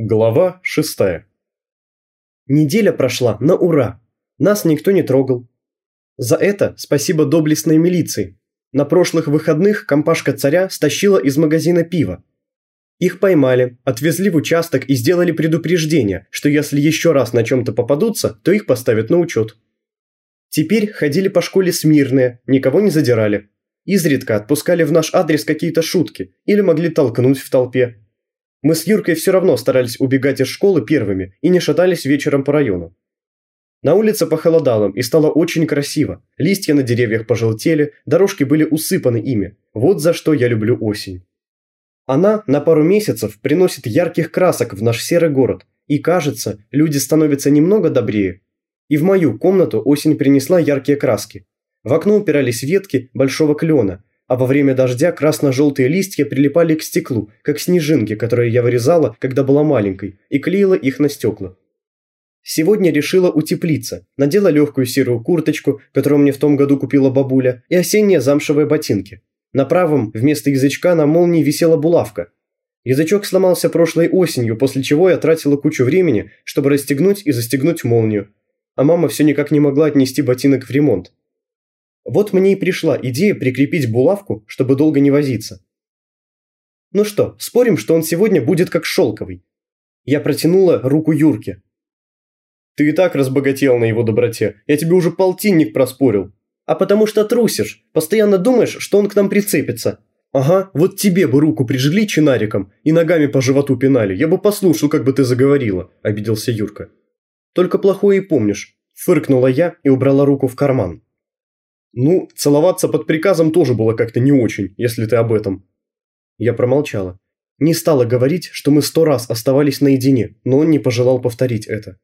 Глава шестая. Неделя прошла на ура. Нас никто не трогал. За это спасибо доблестной милиции. На прошлых выходных компашка царя стащила из магазина пиво. Их поймали, отвезли в участок и сделали предупреждение, что если еще раз на чем-то попадутся, то их поставят на учет. Теперь ходили по школе смирные, никого не задирали. Изредка отпускали в наш адрес какие-то шутки или могли толкнуть в толпе, мы с Юркой все равно старались убегать из школы первыми и не шатались вечером по району. На улице похолодало и стало очень красиво. Листья на деревьях пожелтели, дорожки были усыпаны ими. Вот за что я люблю осень. Она на пару месяцев приносит ярких красок в наш серый город. И кажется, люди становятся немного добрее. И в мою комнату осень принесла яркие краски. В окно упирались ветки большого клена, а во время дождя красно-желтые листья прилипали к стеклу, как снежинки, которые я вырезала, когда была маленькой, и клеила их на стекла. Сегодня решила утеплиться, надела легкую серую курточку, которую мне в том году купила бабуля, и осенние замшевые ботинки. На правом вместо язычка на молнии висела булавка. Язычок сломался прошлой осенью, после чего я тратила кучу времени, чтобы расстегнуть и застегнуть молнию. А мама все никак не могла отнести ботинок в ремонт. Вот мне и пришла идея прикрепить булавку, чтобы долго не возиться. Ну что, спорим, что он сегодня будет как шелковый? Я протянула руку Юрке. Ты и так разбогател на его доброте. Я тебе уже полтинник проспорил. А потому что трусишь. Постоянно думаешь, что он к нам прицепится. Ага, вот тебе бы руку прижгли чинариком и ногами по животу пинали. Я бы послушал, как бы ты заговорила, обиделся Юрка. Только плохое и помнишь. Фыркнула я и убрала руку в карман. Ну, целоваться под приказом тоже было как-то не очень, если ты об этом. Я промолчала. Не стала говорить, что мы сто раз оставались наедине, но он не пожелал повторить это.